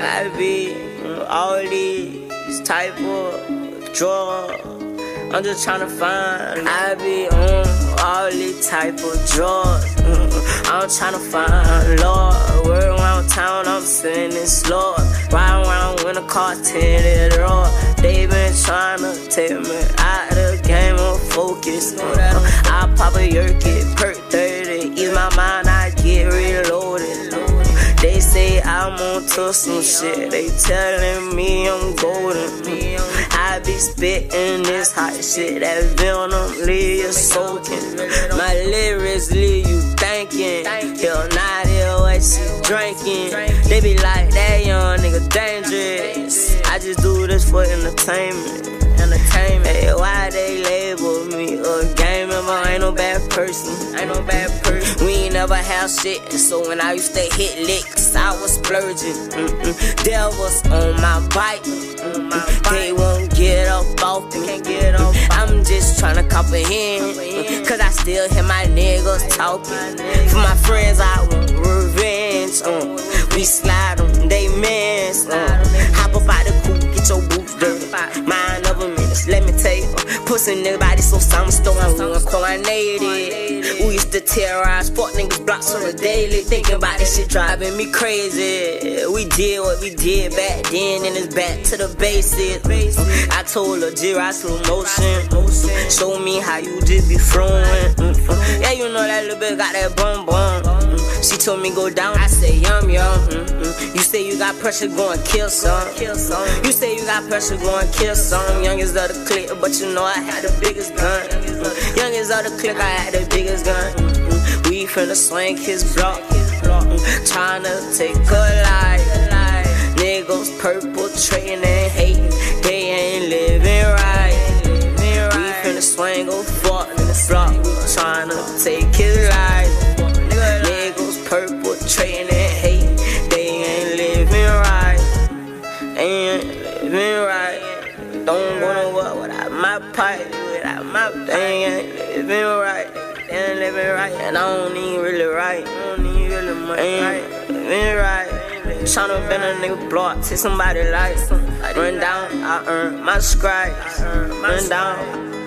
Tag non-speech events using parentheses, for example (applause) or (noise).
On all these type of drugs. I'm just find. I be on all these type of drugs. (laughs) I'm tryna find Lord. Word around town, I'm in slow. Ride around when the car tinted raw. They been tryna take me out of the game of focus. I pop a yerk, I'm on to some shit. They telling me I'm golden. I be spitting this hot shit. That venom leave you soaking. My lyrics leave you thinking. Hell, not ill what she drinking. They be like that young nigga dangerous. I just do this for entertainment. Entertainment. Hey, why they label me a game member? Ain't no bad person. Ain't no bad person. We never have shit. So when I used to hit licks, I was splurging. Mm-mm. Devils on my bike. Mm-mm. They won't get up off me. I'm just tryna comprehend. Cause I still hear my niggas talking. For my friends, I want revenge. Uh. We slide on they mans. Uh. Hop up out the coupe, get your boots dirty. Mind of a minute, let me tell you. Uh. Pussy nigga body so some storm, we coordinated. To terrorize fuck niggas blocks on the daily. Thinking about this shit driving me crazy. We did what we did back then, and it's back to the basics. I told her, G-Ride slow motion. Show me how you just be throwing. Mm-hmm. Yeah, you know that little bitch got that bum bum. Mm-hmm. She told me go down, I say yum yum. Mm-hmm. You say you got pressure, go and kill some. You say you got pressure, go and kill some. Youngest of the clique, but you know I had the biggest gun. Mm-mm. Youngest of the clique, I had the biggest gun. We finna swing his block, tryna take a life. Niggas purple trading and hating, they ain't living right. We finna swing a fuck in the block, tryna take his life. Niggas purple trading and hating, they ain't living right. Ain't living right. Don't to work without my pipe, without my they ain't living right. They ain't living right, and I don't even really right. I don't even really much right. Living right. Tryna bend a nigga block, take somebody life. Run down, I earn my stripes. Run down.